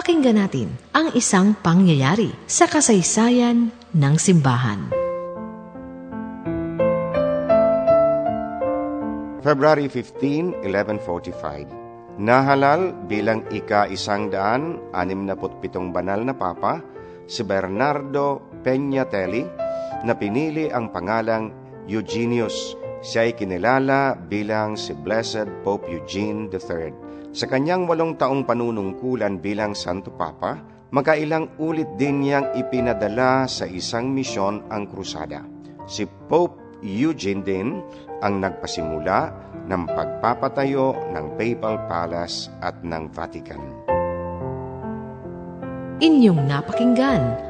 Pakinggan natin ang isang pangyayari sa kasaysayan ng simbahan. February 15, 1145 Nahalal bilang ika-isang daan, anim na pitong banal na papa, si Bernardo Peñatelli na pinili ang pangalang Eugenius. Siya ay kinilala bilang si Blessed Pope Eugene III. Sa kanyang walong taong panunungkulan bilang Santo Papa, magkailang ulit din niyang ipinadala sa isang misyon ang krusada. Si Pope Eugene din ang nagpasimula ng pagpapatayo ng Papal Palace at ng Vatican. Inyong napakinggan